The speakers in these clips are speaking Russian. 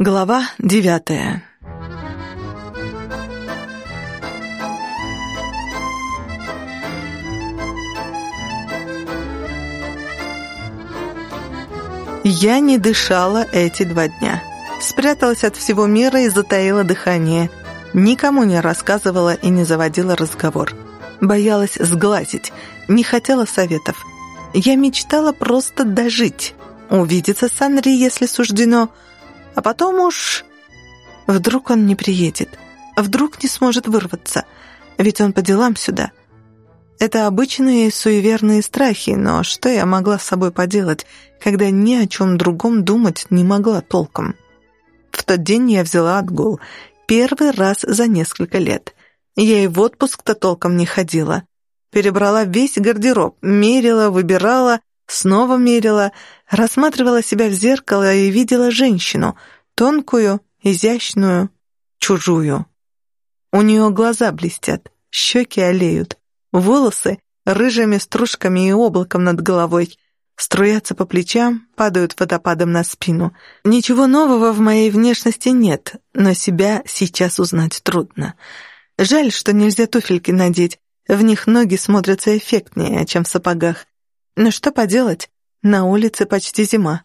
Глава девятая Я не дышала эти два дня. Спряталась от всего мира и затаила дыхание. Никому не рассказывала и не заводила разговор. Боялась сглазить, не хотела советов. Я мечтала просто дожить, увидеться с Анри, если суждено, а потом уж... Вдруг он не приедет, вдруг не сможет вырваться, ведь он по делам сюда. Это обычные суеверные страхи, но что я могла с собой поделать, когда ни о чем другом думать не могла толком? В тот день я взяла отгул, первый раз за несколько лет. Я и в отпуск-то толком не ходила. Перебрала весь гардероб, мерила, выбирала, снова мерила, рассматривала себя в зеркало и видела женщину, тонкую, изящную, чужую. У нее глаза блестят, щеки олеют, волосы рыжими стружками и облаком над головой, струятся по плечам, падают водопадом на спину. Ничего нового в моей внешности нет, но себя сейчас узнать трудно. Жаль, что нельзя туфельки надеть, в них ноги смотрятся эффектнее, чем в сапогах. Но что поделать, на улице почти зима.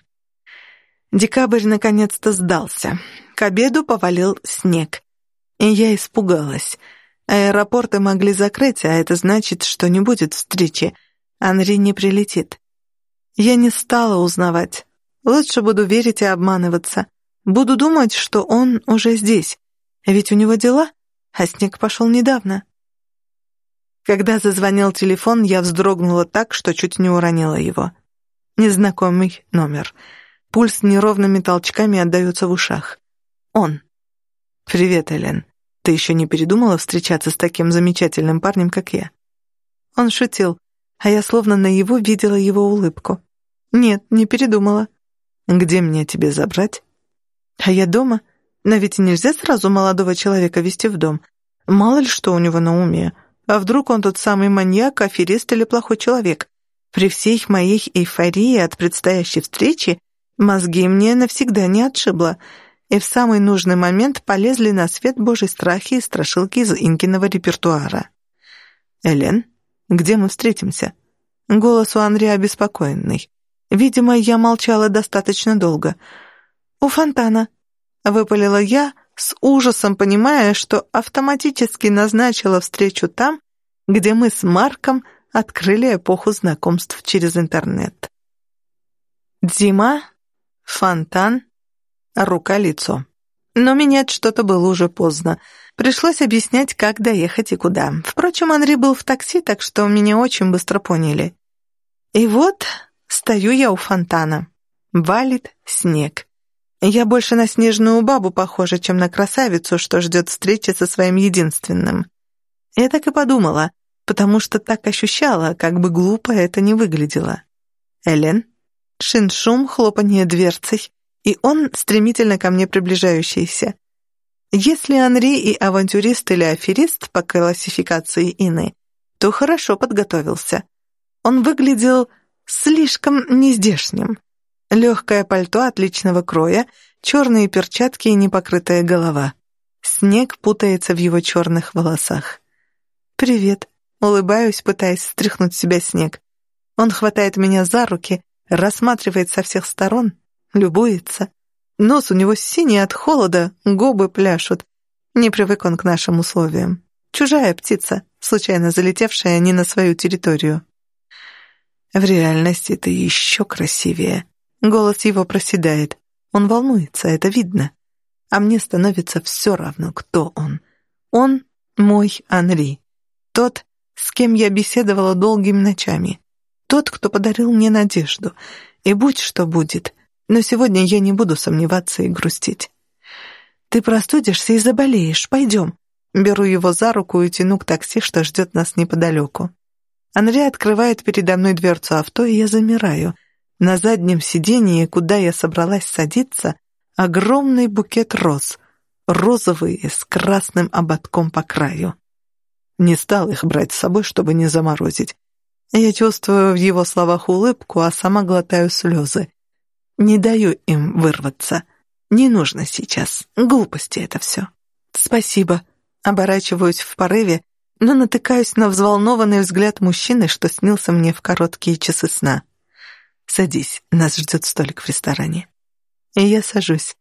Декабрь наконец-то сдался. К обеду повалил снег. И я испугалась. Аэропорты могли закрыть, а это значит, что не будет встречи. Анри не прилетит. Я не стала узнавать. Лучше буду верить и обманываться. Буду думать, что он уже здесь. Ведь у него дела, а снег пошел недавно. Когда зазвонил телефон, я вздрогнула так, что чуть не уронила его. Незнакомый номер. Пульс неровными толчками отдается в ушах. Он. «Привет, Элен. Ты еще не передумала встречаться с таким замечательным парнем, как я?» Он шутил, а я словно на его видела его улыбку. «Нет, не передумала». «Где мне тебе забрать?» «А я дома. Но ведь нельзя сразу молодого человека вести в дом. Мало ли что у него на уме. А вдруг он тот самый маньяк, аферист или плохой человек? При всей моей эйфории от предстоящей встречи мозги мне навсегда не отшибло, и в самый нужный момент полезли на свет божьи страхи и страшилки из Инкиного репертуара. «Элен, где мы встретимся?» Голос у Андрея обеспокоенный. Видимо, я молчала достаточно долго. «У фонтана», — выпалила я, с ужасом понимая, что автоматически назначила встречу там, где мы с Марком открыли эпоху знакомств через интернет. Зима, фонтан, рука-лицо. Но менять что-то было уже поздно. Пришлось объяснять, как доехать и куда. Впрочем, Анри был в такси, так что меня очень быстро поняли. И вот стою я у фонтана. Валит снег. Я больше на снежную бабу похожа, чем на красавицу, что ждет встречи со своим единственным. Я так и подумала, потому что так ощущала, как бы глупо это не выглядело. Элен, шиншум, хлопанье дверцей, и он стремительно ко мне приближающийся. Если Анри и авантюрист или аферист по классификации Ины, то хорошо подготовился. Он выглядел слишком нездешним. Легкое пальто отличного кроя, черные перчатки и непокрытая голова. Снег путается в его черных волосах. «Привет», — улыбаюсь, пытаясь стряхнуть с себя снег. Он хватает меня за руки, рассматривает со всех сторон, любуется. Нос у него синий от холода, губы пляшут. Не привык он к нашим условиям. Чужая птица, случайно залетевшая не на свою территорию. В реальности ты еще красивее. Голос его проседает. Он волнуется, это видно. А мне становится все равно, кто он. Он мой Анри. Тот, с кем я беседовала долгими ночами. Тот, кто подарил мне надежду. И будь что будет. Но сегодня я не буду сомневаться и грустить. Ты простудишься и заболеешь. Пойдем. Беру его за руку и тяну к такси, что ждет нас неподалеку. Анри открывает передо мной дверцу авто, и я замираю. На заднем сиденье, куда я собралась садиться, огромный букет роз, розовые с красным ободком по краю. Не стал их брать с собой, чтобы не заморозить. Я чувствую в его словах улыбку, а сама глотаю слезы. Не даю им вырваться. Не нужно сейчас. Глупости это все. Спасибо. Оборачиваюсь в порыве, но натыкаюсь на взволнованный взгляд мужчины, что снился мне в короткие часы сна. Садись, нас ждет столик в ресторане. И я сажусь.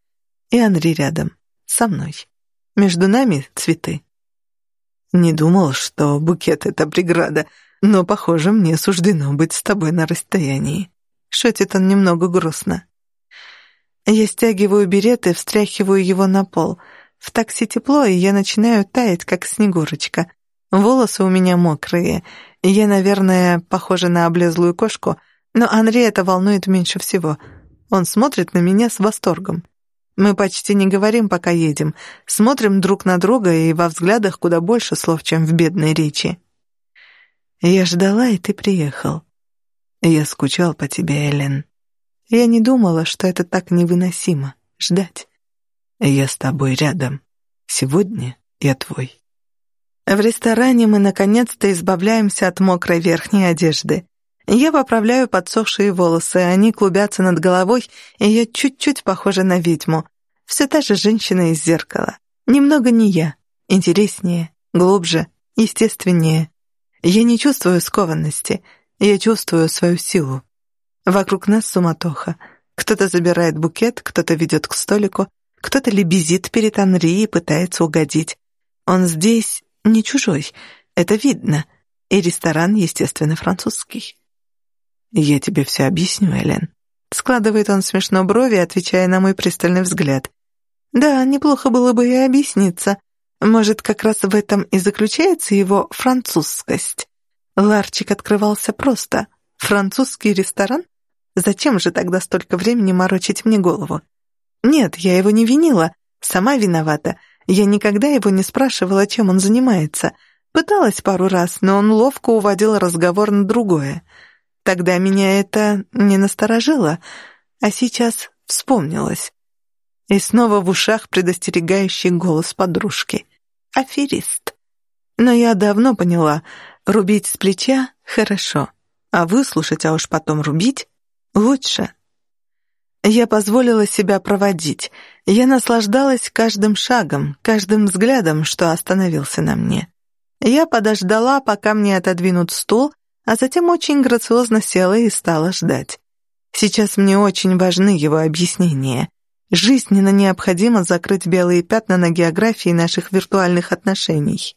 И Анри рядом, со мной. Между нами цветы. Не думал, что букет — это преграда, но, похоже, мне суждено быть с тобой на расстоянии. Шутит он немного грустно. Я стягиваю берет и встряхиваю его на пол. В такси тепло, и я начинаю таять, как снегурочка. Волосы у меня мокрые. Я, наверное, похожа на облезлую кошку, но Анри это волнует меньше всего. Он смотрит на меня с восторгом. Мы почти не говорим, пока едем. Смотрим друг на друга, и во взглядах куда больше слов, чем в бедной речи. Я ждала, и ты приехал. Я скучал по тебе, Эллен. Я не думала, что это так невыносимо — ждать. Я с тобой рядом. Сегодня я твой. В ресторане мы наконец-то избавляемся от мокрой верхней одежды. Я поправляю подсохшие волосы, они клубятся над головой, и я чуть-чуть похожа на ведьму. Все та же женщина из зеркала. Немного не я. Интереснее, глубже, естественнее. Я не чувствую скованности, я чувствую свою силу. Вокруг нас суматоха. Кто-то забирает букет, кто-то ведет к столику, кто-то лебезит перед Анри и пытается угодить. Он здесь не чужой, это видно. И ресторан, естественно, французский. «Я тебе все объясню, Элен». Складывает он смешно брови, отвечая на мой пристальный взгляд. «Да, неплохо было бы и объясниться. Может, как раз в этом и заключается его французскость. Ларчик открывался просто. Французский ресторан? Зачем же тогда столько времени морочить мне голову? Нет, я его не винила, сама виновата. Я никогда его не спрашивала, чем он занимается. Пыталась пару раз, но он ловко уводил разговор на другое. Тогда меня это не насторожило, а сейчас вспомнилось. И снова в ушах предостерегающий голос подружки. Аферист. Но я давно поняла, рубить с плеча — хорошо, а выслушать, а уж потом рубить — лучше. Я позволила себя проводить. Я наслаждалась каждым шагом, каждым взглядом, что остановился на мне. Я подождала, пока мне отодвинут стул, а затем очень грациозно села и стала ждать. Сейчас мне очень важны его объяснения. Жизненно необходимо закрыть белые пятна на географии наших виртуальных отношений.